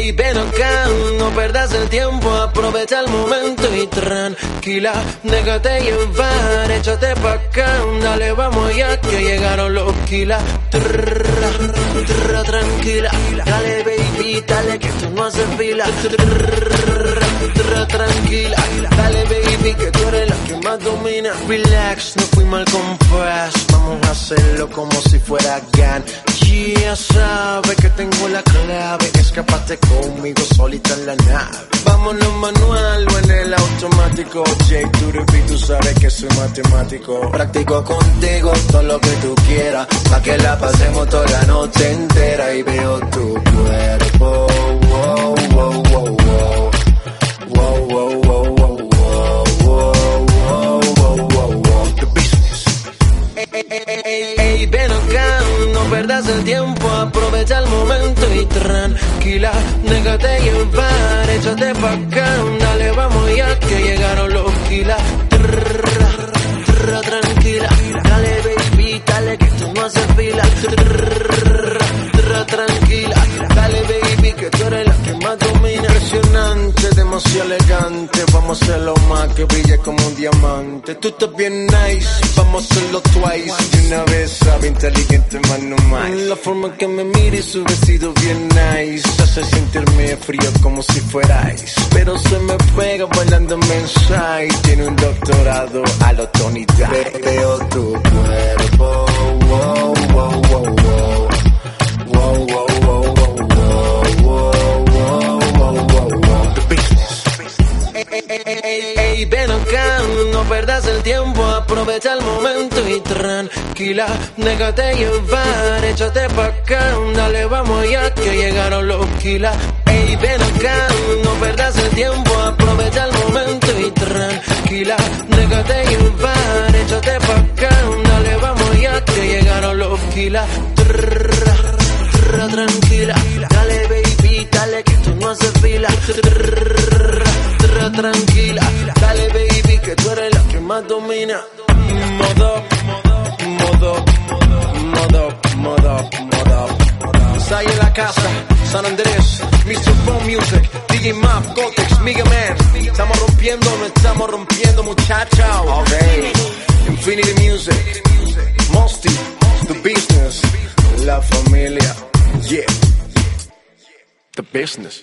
Ey, ven acá, no perdas el tiempo, aprovecha el momento y tranquila, déjate llevar, échate pa' acá, dale, vamos ya que llegaron los kilas. Tranquila, dale baby, dale que tú no haces fila. Tranquila, dale baby que tú eres la que más domina. Relax, no fui mal compás, vamos a hacerlo como si fuera GAN. Ya sabes que tengo la clave, escapate conmigo solita en la nave. Vámonos manual o en el automático. J, tú tú sabes que soy matemático. Practico contigo todo lo que tú quieras, pa' que la pasemos toda la noche entera y veo tu cuerpo. No perdas el tiempo, aprovecha el momento y tranquila, déjate llevar, échate pa' acá, dale, vamos ya que llegaron los kilas. Tranquila, dale baby, dale que tú no haces fila. Tranquila, dale baby que tú eres la que más domina. Demasiado elegante, vamos a hacerlo más que brille como un diamante. Tú estás bien nice, vamos a hacerlo twice. De una vez sabe inteligente, más no más. La forma que me mira y su vestido bien nice hace sentirme frío como si fuera ice. Pero se me pega bailando mensaje. Tiene un doctorado a lo Tony Dice. Veo tu cuerpo, Ey, ven acá, no perdas el tiempo, aprovecha el momento y tranquila, déjate llevar, échate pa' acá, dale, vamos ya que llegaron los kilas. Ey, ven acá, no perdas el tiempo, aprovecha el momento y tranquila, déjate llevar, échate pa' acá, dale, vamos ya que llegaron los kilas. Tranquila, dale baby, dale que tú no haces fila. Tranquila, dale baby que tú eres la que más domina. Modo, modo, modo, modo, modo. Sai en la casa, San Andrés, Mr. Phone Music, DJ Map, Gotex, Mega Man. Estamos rompiendo, no estamos rompiendo, muchachos. Okay. Infinity Music, Mosty, The Business, La Familia, yeah. The Business.